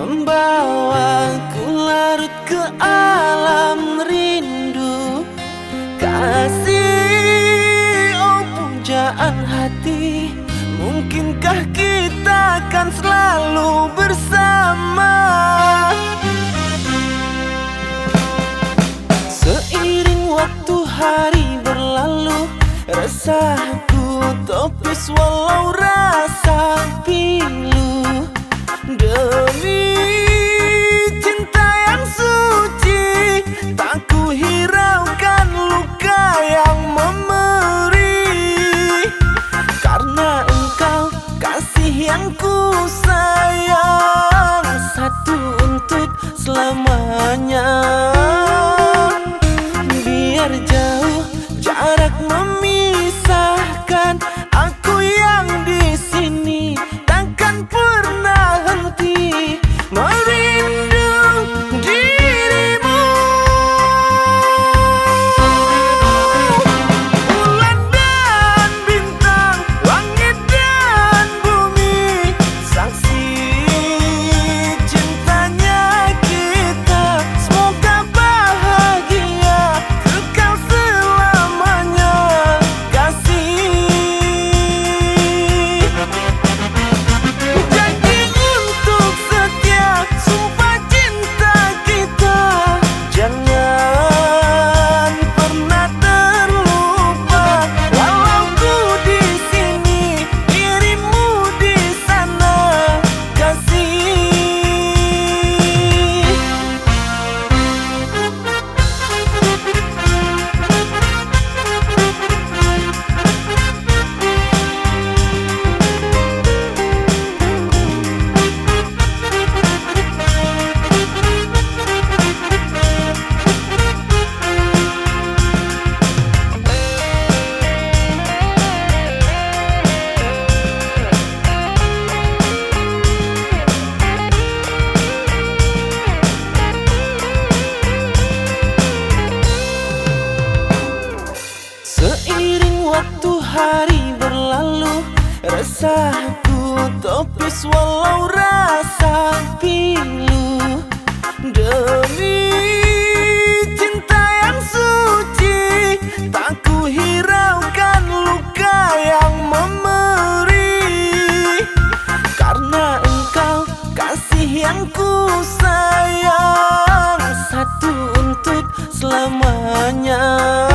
Membawaku larut ke alam rindu. Kasih oh pujaan hati Mungkinkah kita akan selalu bersama? Seiring waktu hari berlalu Resahku topis walau rasa pilu. 的你 Satu topis walau rasa pilu. Demi cinta yang suci Tak kuhiraukan luka yang memeri Karena engkau kasih yang ku sayang Satu untuk selamanya.